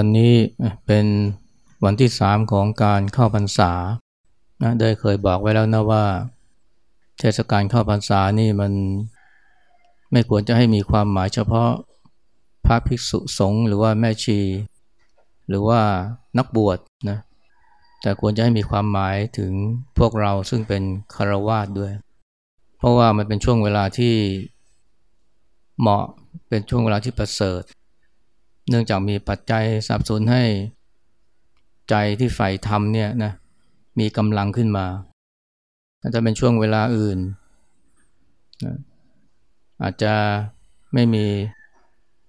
วันนี้เป็นวันที่สามของการเข้าพรรษานะได้เคยบอกไว้แล้วนะว่า เทศกาลเข้าพรรษานี่มันไม่ควรจะให้มีความหมายเฉพาะพระภิกษุสงฆ์หรือว่าแม่ชี หรือว่านักบวชนะแต่ควรจะให้มีความหมายถึงพวกเราซึ่งเป็นคารวาสด้วย เพราะว่ามันเป็นช่วงเวลาที่เหมาะเป็นช่วงเวลาที่ประเสริฐ เนื่องจากมีปัจจัยสับสนให้ใจที่ใฝ่ธรรมเนี่ยนะมีกำลังขึ้นมาอาจจะเป็นช่วงเวลาอื่น อาจจะไม่มี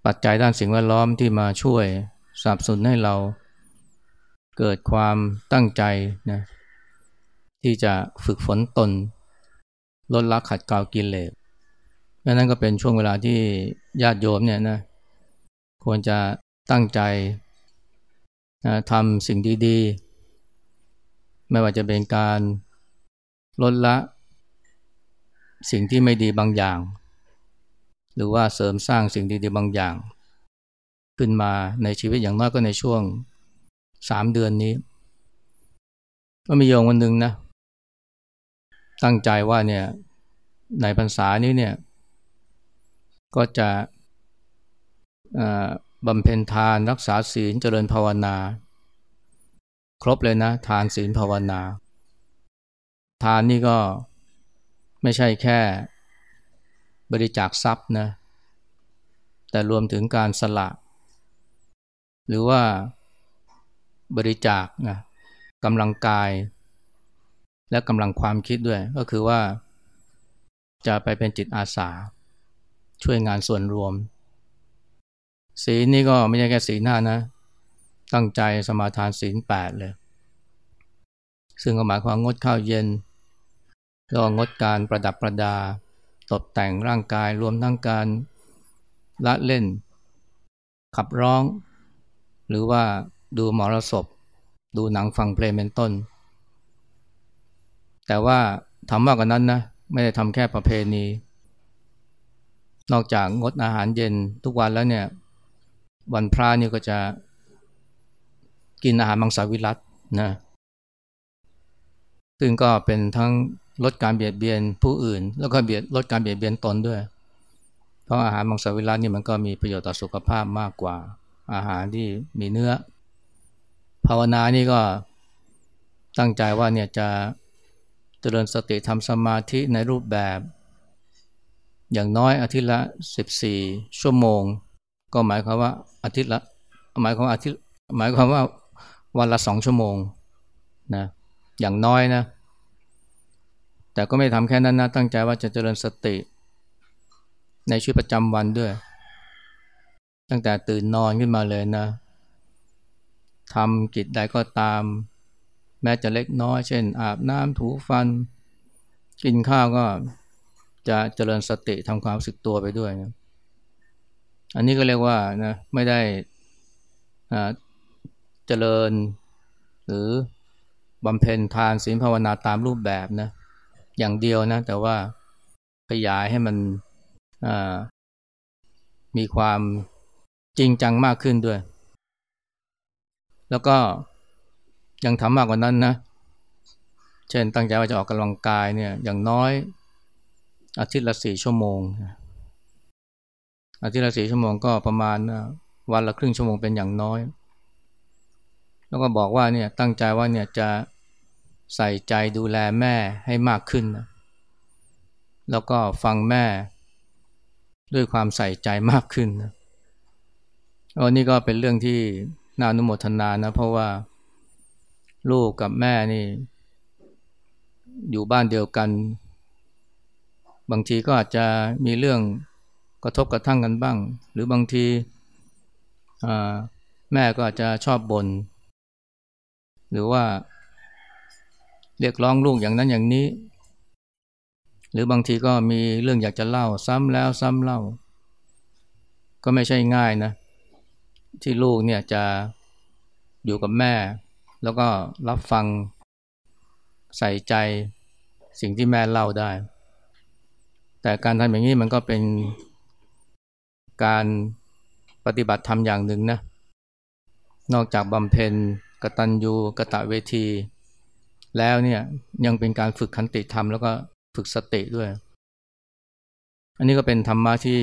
ปัจจัยด้านสิ่งแวดล้อมที่มาช่วยสนับสนุนให้เรา เกิดความตั้งใจนะที่จะฝึกฝนตน ลดละขัดเกลากิเลสนั่นก็เป็นช่วงเวลาที่ญาติโยมเนี่ยนะ ควรจะตั้งใจนะทำสิ่งดีๆ ไม่ว่าจะเป็นการลดละสิ่งที่ไม่ดีบางอย่าง หรือว่าเสริมสร้างสิ่งดีๆบางอย่าง ขึ้นมาในชีวิตอย่างน้อยก็ในช่วงสามเดือนนี้ ก็มีโยมคนหนึ่งนะ ตั้งใจว่าเนี่ยในพรรษานี้เนี่ย ก็จะ บำเพ็ญทานรักษาศีลเจริญภาวนา ครบเลยนะ ทานศีลภาวนา ทานนี่ก็ไม่ใช่แค่บริจาคทรัพย์นะ แต่รวมถึงการสละ หรือว่าบริจาคนะกำลังกาย และกำลังความคิดด้วย ก็คือว่าจะไปเป็นจิตอาสา ช่วยงานส่วนรวม ศีลนี่ก็ไม่ใช่แค่ศีลห้านะ ตั้งใจสมาทานศีลแปดเลย ซึ่งก็หมายความงดข้าวเย็นแล้วงดการประดับประดา ตกแต่งร่างกายรวมทั้งการละเล่น ขับร้อง หรือว่าดูหมอรสพ ดูหนังฟังเพลงเป็นต้น แต่ว่าทำมากกว่านั้นนะ ไม่ได้ทำแค่ประเพณี นอกจากงดอาหารเย็นทุกวันแล้วเนี่ย วันพระนี่ก็จะกินอาหารมังสวิรัตนะซึ่งก็เป็นทั้งลดการเบียดเบียนผู้อื่น แล้วก็เบียดลดการเบียดเบียนตนด้วย เพราะอาหารมังสวิรัตนี่มันก็มีประโยชน์ต่อสุขภาพมากกว่าอาหารที่มีเนื้อ ภาวนานี่ก็ตั้งใจว่าเนี่ยจะเจริญสติทำสมาธิในรูปแบบ อย่างน้อยอาทิตย์ละ 14 ชั่วโมง ก็หมายความว่า อาทิตย์ละหมายความอาทิตย์หมายความว่าวันละสองชั่วโมงนะอย่างน้อยนะ แต่ก็ไม่ทำแค่นั้นนะตั้งใจว่าจะเจริญสติ ในชีวิตประจำวันด้วย ตั้งแต่ตื่นนอนขึ้นมาเลยนะทำกิจใดก็ตาม แม้จะเล็กน้อย เช่น อาบน้ำถูฟัน กินข้าวก็จะเจริญสติทำความรู้สึกตัวไปด้วยนะ อันนี้ก็เรียกว่านะไม่ได้เจริญ หรือบำเพ็ญทานศีลภาวนาตามรูปแบบนะอย่างเดียวนะแต่ว่าขยายให้มันมีความจริงจังมากขึ้นด้วย แล้วก็ยังทำมากกว่านั้นนะ เช่นตั้งใจว่าจะออกกำลังกายเนี่ยอย่างน้อยอาทิตย์ละสี่ชั่วโมง อาทิตย์ละสี่ชั่วโมงก็ประมาณวันละครึ่งชั่วโมงเป็นอย่างน้อย แล้วก็บอกว่าเนี่ยตั้งใจว่าเนี่ยจะใส่ใจดูแลแม่ให้มากขึ้นนะแล้วก็ฟังแม่ด้วยความใส่ใจมากขึ้นนะอันนี้ก็เป็นเรื่องที่น่าอนุโมทนานะ เพราะว่าลูกกับแม่นี่ อยู่บ้านเดียวกัน บางทีก็อาจจะมีเรื่อง กระทบกระทั่งกันบ้าง หรือบางทีแม่ก็อาจจะชอบบน่นหรือว่าเรียกร้องลูกอย่างนั้นอย่างนี้ หรือบางทีก็มีเรื่องอยากจะเล่าซ้ำแล้วซ้ำเล่า ก็ไม่ใช่ง่ายนะ ที่ลูกเนี่ยจะอยู่กับแม่ แล้วก็รับฟังใส่ใจสิ่งที่แม่เล่าได้ แต่การทำอย่างนี้มันก็เป็น การปฏิบัติธรรมอย่างหนึ่งนะ นอกจากบำเพ็ญกตัญญูกะตะเวที แล้วเนี่ยยังเป็นการฝึกขันติธรรมแล้วก็ฝึกสติด้วย อันนี้ก็เป็นธรรมะที่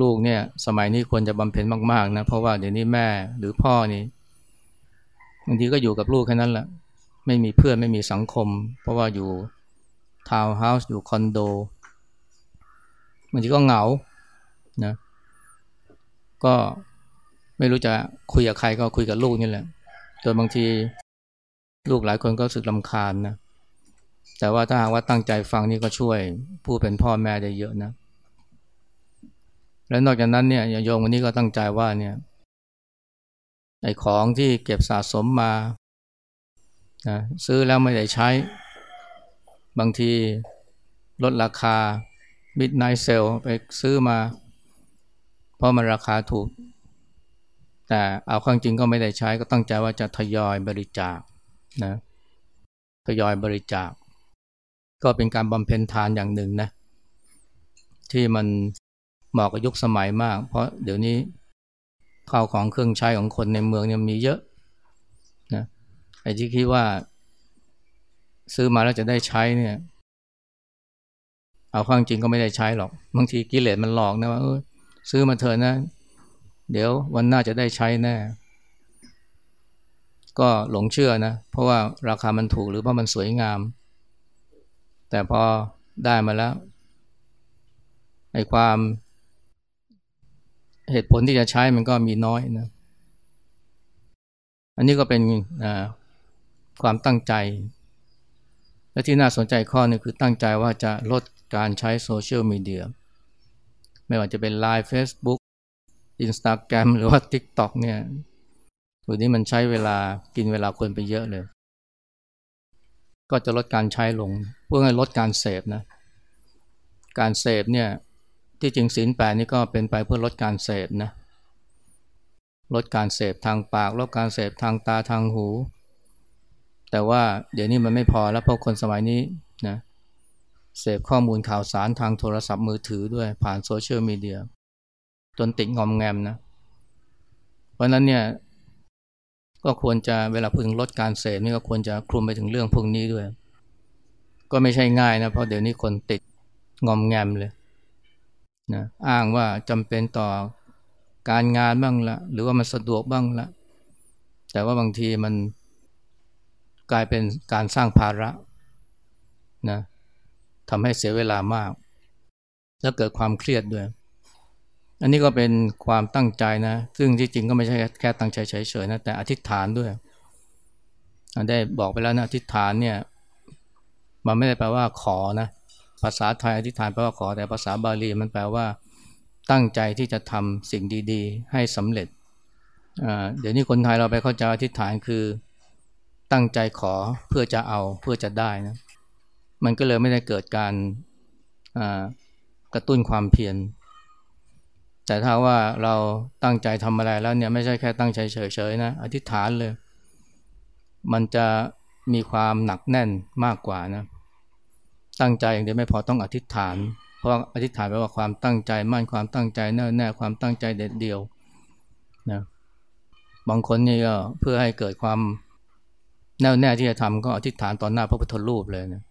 ลูกเนี่ยสมัยนี้ควรจะบำเพ็ญมากๆนะเพราะว่าเดี๋ยวนี้แม่หรือพ่อนี่บางทีก็อยู่กับลูกแค่นั้นแหละไม่มีเพื่อนไม่มีสังคม เพราะว่าอยู่ทาวน์เฮาส์อยู่คอนโดบางทีก็เหงา นะ ก็ไม่รู้จะคุยกับใครก็คุยกับลูกนี่แหละจนบางทีลูกหลายคนก็สึกลำคาญนะ แต่ว่าถ้าหากว่าตั้งใจฟังนี่ก็ช่วยผู้เป็นพ่อแม่ได้เยอะนะ และนอกจากนั้นเนี่ยโยมวันนี้ก็ตั้งใจว่าเนี่ยไอ้ของที่เก็บสะสมมานะซื้อแล้วไม่ได้ใช้ บางทีลดราคา midnight sale ไปซื้อมา เพราะมันราคาถูก แต่เอาความจริงก็ไม่ได้ใช้ก็ตั้งใจว่าจะทยอยบริจาคนะทยอยบริจาค ก็เป็นการบำเพ็ญทานอย่างหนึ่งนะ ที่มันเหมาะกับยุคสมัยมาก เพราะเดี๋ยวนี้ข้าวของเครื่องใช้ของคนในเมืองเนี่ยมีเยอะนะไอ้ที่คิดว่า ซื้อมาแล้วจะได้ใช้เนี่ย เอาความจริงก็ไม่ได้ใช้หรอก บางทีกิเลสมันหลอกนะว่า ซื้อมาเถอะนะ เดี๋ยววันหน้าจะได้ใช้แน่ ก็หลงเชื่อนะ เพราะว่าราคามันถูกหรือเพราะมันสวยงาม แต่พอได้มาแล้วไอ้ความเหตุผลที่จะใช้มันก็มีน้อยนะ อันนี้ก็เป็นความตั้งใจ และที่น่าสนใจข้อนึงคือตั้งใจว่าจะลดการใช้โซเชียลมีเดีย ไม่ว่าจะเป็น Line Facebook Instagram หรือว่า TikTok เนี่ยตัวนี้มันใช้เวลากินเวลาคนไปเยอะเลย ก็จะลดการใช้ลง เพื่อให้ลดการเสพนะ การเสพเนี่ยที่จริงศีลแปดนี่ก็เป็นไปเพื่อลดการเสพนะ ลดการเสพทางปาก ลดการเสพทางตาทางหู แต่ว่าเดี๋ยวนี้มันไม่พอแล้วเพราะคนสมัยนี้นะเเสพข้อมูลข่าวสารทางโทรศัพท์มือถือด้วยผ่านโซเชียลมีเดียจนติดงอมแงมนะ เพราะนั้นเนี่ยก็ควรจะเวลาพูดถึงลดการเสพนี่ก็ควรจะคลุมไปถึงเรื่องพวกนี้ด้วย ก็ไม่ใช่ง่ายนะ เพราะเดี๋ยวนี้คนติดงอมแงมเลยนะอ้างว่าจำเป็นต่อการงานบ้างละหรือว่ามันสะดวกบ้างละแต่ว่าบางทีมันกลายเป็นการสร้างภาระนะ ทำให้เสียเวลามาก แล้วเกิดความเครียดด้วย อันนี้ก็เป็นความตั้งใจนะ ซึ่งที่จริงก็ไม่ใช่แค่ตั้งใจเฉยๆนะแต่อธิษฐานด้วย ได้บอกไปแล้วนะอธิษฐานเนี่ยมันไม่ได้แปลว่าขอนะภาษาไทยอธิษฐานแปลว่าขอแต่ภาษาบาลีมันแปลว่า ตั้งใจที่จะทำสิ่งดีๆ ให้สำเร็จเดี๋ยวนี้คนไทยเราไปเข้าใจอธิษฐานคือตั้งใจขอเพื่อจะเอาเพื่อจะได้นะ มันก็เลยไม่ได้เกิดการกระตุ้นความเพียร แต่ถ้าว่าเราตั้งใจทำอะไรแล้วเนี่ยไม่ใช่แค่ตั้งใจเฉยๆนะอธิษฐานเลย มันจะมีความหนักแน่นมากกว่านะ ตั้งใจอย่างเดียวไม่พอต้องอธิษฐาน เพราะอธิษฐานแปลว่าความตั้งใจมั่นความตั้งใจแน่แน่ความตั้งใจเด็ดเดียวนะบางคนนี่ก็เพื่อให้เกิดความแน่วแน่ที่จะทำก็อธิษฐานต่อหน้าพระพุทธรูปเลยนะ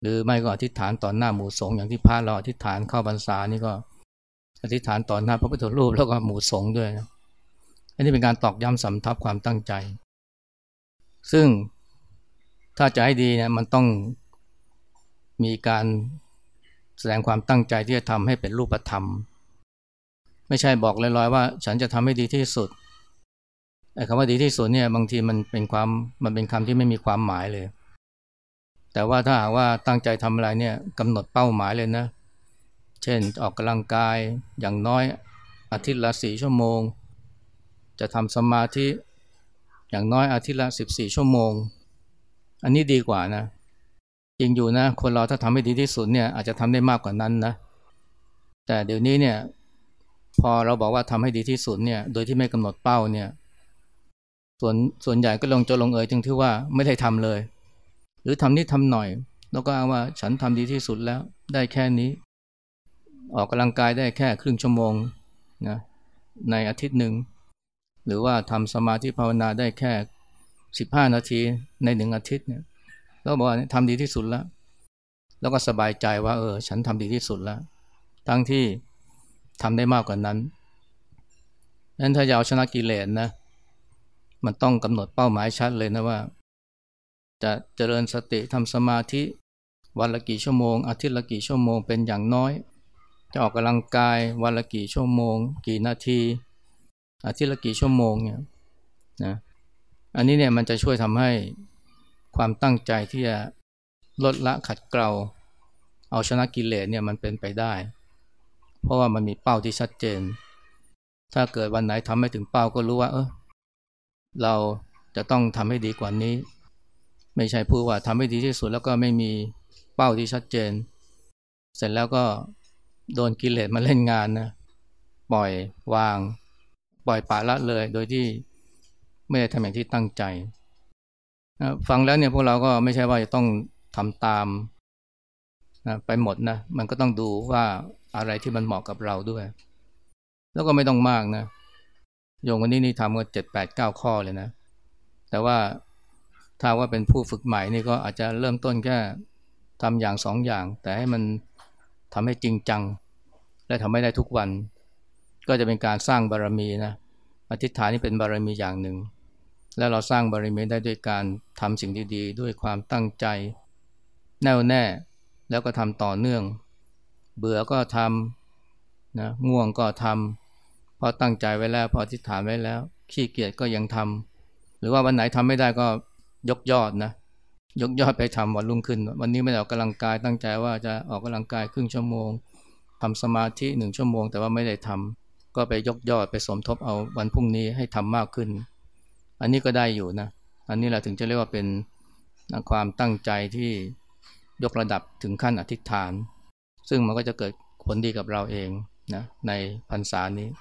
หรือไม่ก็อธิษฐานต่อหน้าหมู่สงฆ์อย่างที่พระเราอธิษฐานเข้าพรรษานี่ก็ อธิษฐานต่อหน้าพระพุทธรูปแล้วก็หมู่สงฆ์ด้วยนะอันนี้เป็นการตอกย้ำสำทับความตั้งใจ ซึ่งถ้าจะให้ดีเนี่ยมันต้องมีการแสดงความตั้งใจที่จะทำให้เป็นรูปธรรม ไม่ใช่บอกลอยๆว่า ฉันจะทำให้ดีที่สุดไอ้คำว่าดีที่สุดเนี่ยบางทีมันเป็นความมันเป็นคำที่ไม่มีความหมายเลย แต่ว่าถ้าหากว่าตั้งใจทำอะไรเนี่ยกำหนดเป้าหมายเลยนะ เช่นออกกำลังกายอย่างน้อยอาทิตย์ละสี่ชั่วโมง จะทำสมาธิอย่างน้อยอาทิตย์ละสิบสี่ชั่วโมง อันนี้ดีกว่านะ จริงอยู่นะ คนเราถ้าทำให้ดีที่สุดเนี่ยอาจจะทำได้มากกว่านั้นนะ แต่เดี๋ยวนี้เนี่ยพอเราบอกว่าทำให้ดีที่สุดเนี่ยโดยที่ไม่กำหนดเป้าเนี่ยส่วนส่วนใหญ่ก็ลงจะลงเอยถึงที่ว่าไม่ได้ทำเลย หรือทำนิดทำหน่อย แล้วก็อ้างว่าฉันทำดีที่สุดแล้วได้แค่นี้ ออกกำลังกายได้แค่ครึ่งชั่วโมงนะในอาทิตย์หนึ่ง หรือว่าทำสมาธิภาวนาได้แค่สิบห้านาทีในหนึ่งอาทิตย์เนี่ยแล้วบอกว่าทำดีที่สุดแล้ว แล้วก็สบายใจว่าเออ ฉันทำดีที่สุดแล้ว ทั้งที่ทำได้มากกว่านั้นนั้นถ้าอยากชนะกิเลสนะ มันต้องกำหนดเป้าหมายชัดเลยนะว่า จะเจริญสติทำสมาธิ วันละกี่ชั่วโมง อาทิตย์ละกี่ชั่วโมงเป็นอย่างน้อย จะออกกำลังกายวันละกี่ชั่วโมง กี่นาที อาทิตย์ละกี่ชั่วโมงเนี่ยนะอันนี้เนี่ยมันจะช่วยทำให้ความตั้งใจที่จะลดละขัดเกลาเอาชนะกิเลสเนี่ยมันเป็นไปได้ เพราะว่ามันมีเป้าที่ชัดเจน ถ้าเกิดวันไหนทำไม่ถึงเป้าก็รู้ว่า เออเราจะต้องทำให้ดีกว่านี้ ไม่ใช่พูดว่าทำให้ดีที่สุดแล้วก็ไม่มีเป้าที่ชัดเจน เสร็จแล้วก็โดนกิเลสมาเล่นงานนะปล่อยวาง ปล่อยปละละเลย โดยที่ไม่ได้ทำอย่างที่ตั้งใจฟังแล้วเนี่ยพวกเราก็ไม่ใช่ว่าจะต้องทำตามนะไปหมดนะมันก็ต้องดูว่าอะไรที่มันเหมาะกับเราด้วย แล้วก็ไม่ต้องมากนะโยงวันนี้นี่ทำก็เจ็ดแปดเก้าข้อเลยนะ แต่ว่า ถ้าว่าเป็นผู้ฝึกใหม่นี่ก็อาจจะเริ่มต้นแค่ทำอย่างสองอย่าง แต่ให้มันทำให้จริงจัง และทำให้ได้ทุกวัน ก็จะเป็นการสร้างบารรมีนะอธิษฐานนี่เป็นบารรมีอย่างหนึ่ง และเราสร้างบารรมีได้ด้วยการทำสิ่งดีๆ ด้วยความตั้งใจ แน่วแน่แล้วก็ทำต่อเนื่อง เบื่อก็ทำนะง่วงก็ทำพอตั้งใจไว้แล้วพออธิษฐานไว้แล้ว ขี้เกียจก็ยังทำหรือว่าวันไหนทำไม่ได้ก็ ยกยอดนะ ยกยอดไปทำวันรุ่งขึ้น วันนี้ไม่ได้ออกกำลังกายตั้งใจว่าจะออกกำลังกายครึ่งชั่วโมงทำสมาธิหนึ่งชั่วโมง แต่ว่าไม่ได้ทำก็ไปยกยอดไปสมทบเอาวันพรุ่งนี้ให้ทำมากขึ้น อันนี้ก็ได้อยู่นะ อันนี้แหละถึงจะเรียกว่าเป็นความตั้งใจที่ยกระดับถึงขั้นอธิษฐาน ซึ่งมันก็จะเกิดผลดีกับเราเองนะในพรรษานี้